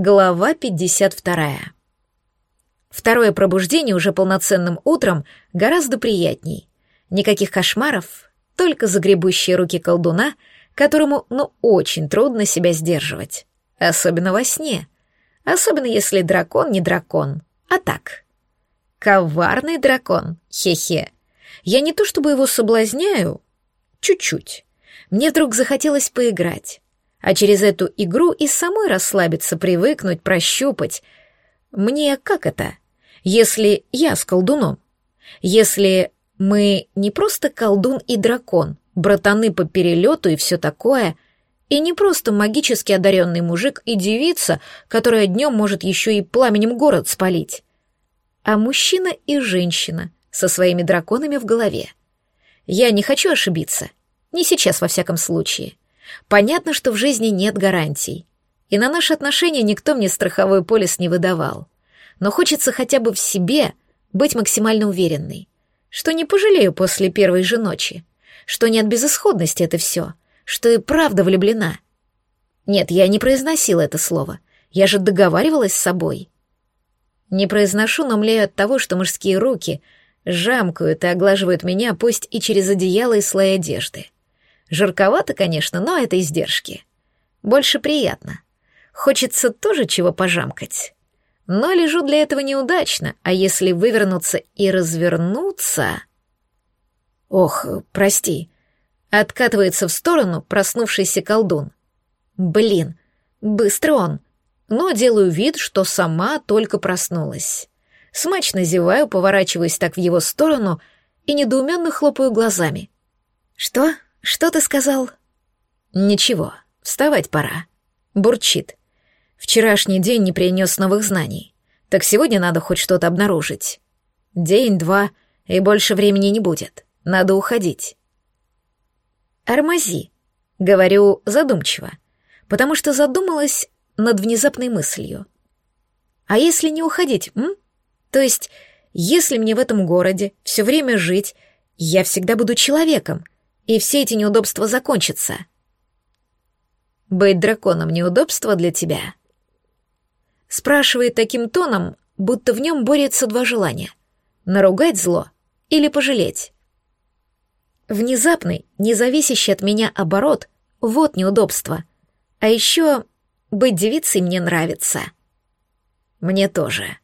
Глава 52. Второе пробуждение уже полноценным утром гораздо приятней. Никаких кошмаров, только загребущие руки колдуна, которому, ну, очень трудно себя сдерживать. Особенно во сне. Особенно если дракон не дракон, а так. Коварный дракон, хе-хе. Я не то чтобы его соблазняю, чуть-чуть. Мне вдруг захотелось поиграть а через эту игру и самой расслабиться, привыкнуть, прощупать. Мне как это? Если я с колдуном? Если мы не просто колдун и дракон, братаны по перелету и все такое, и не просто магически одаренный мужик и девица, которая днем может еще и пламенем город спалить, а мужчина и женщина со своими драконами в голове. Я не хочу ошибиться, не сейчас во всяком случае. Понятно, что в жизни нет гарантий. И на наши отношения никто мне страховой полис не выдавал. Но хочется хотя бы в себе быть максимально уверенной. Что не пожалею после первой же ночи. Что не от безысходности это все. Что и правда влюблена. Нет, я не произносила это слово. Я же договаривалась с собой. Не произношу, но млею от того, что мужские руки жамкают и оглаживают меня, пусть и через одеяло и слой одежды. Жарковато, конечно, но это издержки. Больше приятно. Хочется тоже чего пожамкать. Но лежу для этого неудачно, а если вывернуться и развернуться... Ох, прости. Откатывается в сторону проснувшийся колдун. Блин, быстро он. Но делаю вид, что сама только проснулась. Смачно зеваю, поворачиваюсь так в его сторону и недоуменно хлопаю глазами. «Что? «Что ты сказал?» «Ничего, вставать пора». Бурчит. «Вчерашний день не принес новых знаний. Так сегодня надо хоть что-то обнаружить. День-два, и больше времени не будет. Надо уходить». «Армази», — говорю задумчиво, потому что задумалась над внезапной мыслью. «А если не уходить, м? То есть, если мне в этом городе все время жить, я всегда буду человеком, и все эти неудобства закончатся. Быть драконом неудобство для тебя? Спрашивает таким тоном, будто в нем борются два желания — наругать зло или пожалеть. Внезапный, независящий от меня оборот — вот неудобство. А еще быть девицей мне нравится. Мне тоже.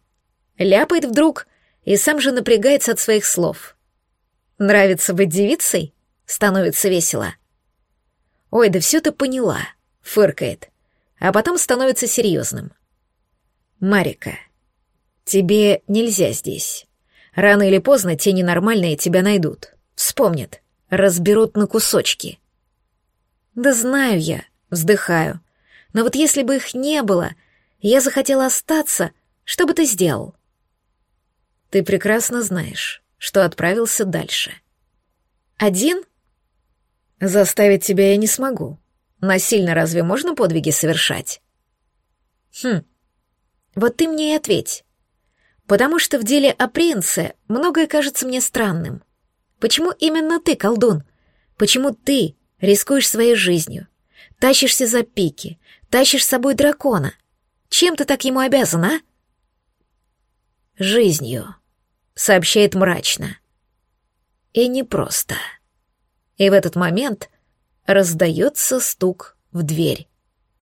Ляпает вдруг и сам же напрягается от своих слов. Нравится быть девицей? Становится весело. «Ой, да все ты поняла», — фыркает, а потом становится серьезным. «Марика, тебе нельзя здесь. Рано или поздно те ненормальные тебя найдут, вспомнят, разберут на кусочки». «Да знаю я», — вздыхаю. «Но вот если бы их не было, я захотела остаться, что бы ты сделал?» «Ты прекрасно знаешь, что отправился дальше». «Один?» Заставить тебя я не смогу. Насильно разве можно подвиги совершать? Хм, вот ты мне и ответь. Потому что в деле о принце многое кажется мне странным. Почему именно ты, колдун? Почему ты рискуешь своей жизнью? Тащишься за пики, тащишь с собой дракона. Чем ты так ему обязан, а? Жизнью, сообщает мрачно. И непросто. просто. И в этот момент раздается стук в дверь.